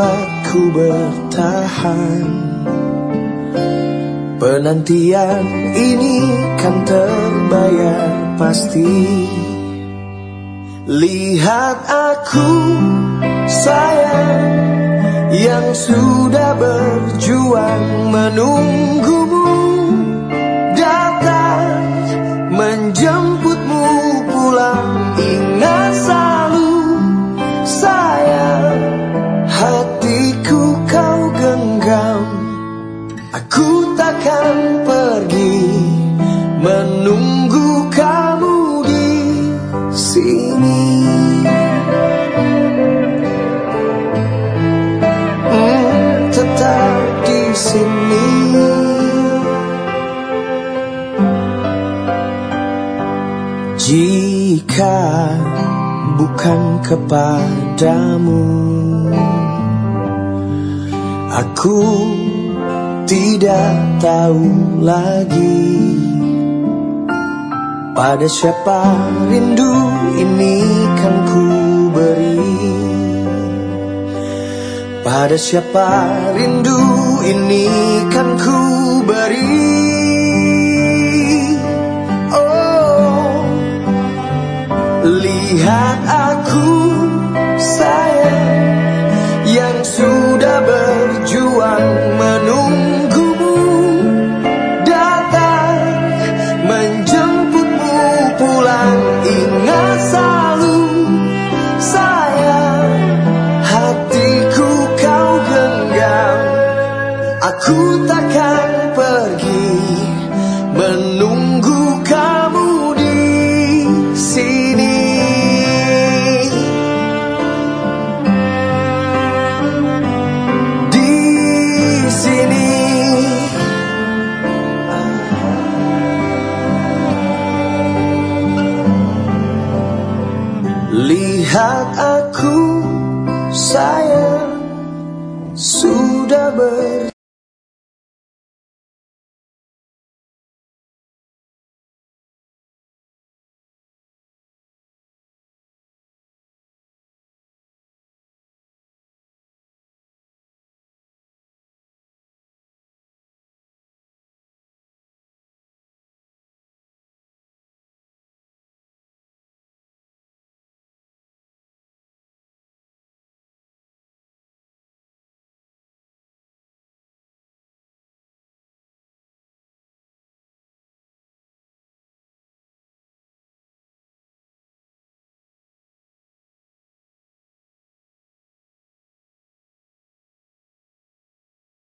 membuatku bertahan. Penantian ini kan terbayar pasti. Lihat aku sayang Yang sudah berjuang menunggumu menunggu kamu di sini. Hmm, sini. Jika bukan kepadamu, aku tidak tahu lagi pada siapa rindu ini kan ku beri? Pada siapa rindu ini kan ku beri? Oh lihat aku sayang yang sudah berjuang lihat aku sayang sudah ber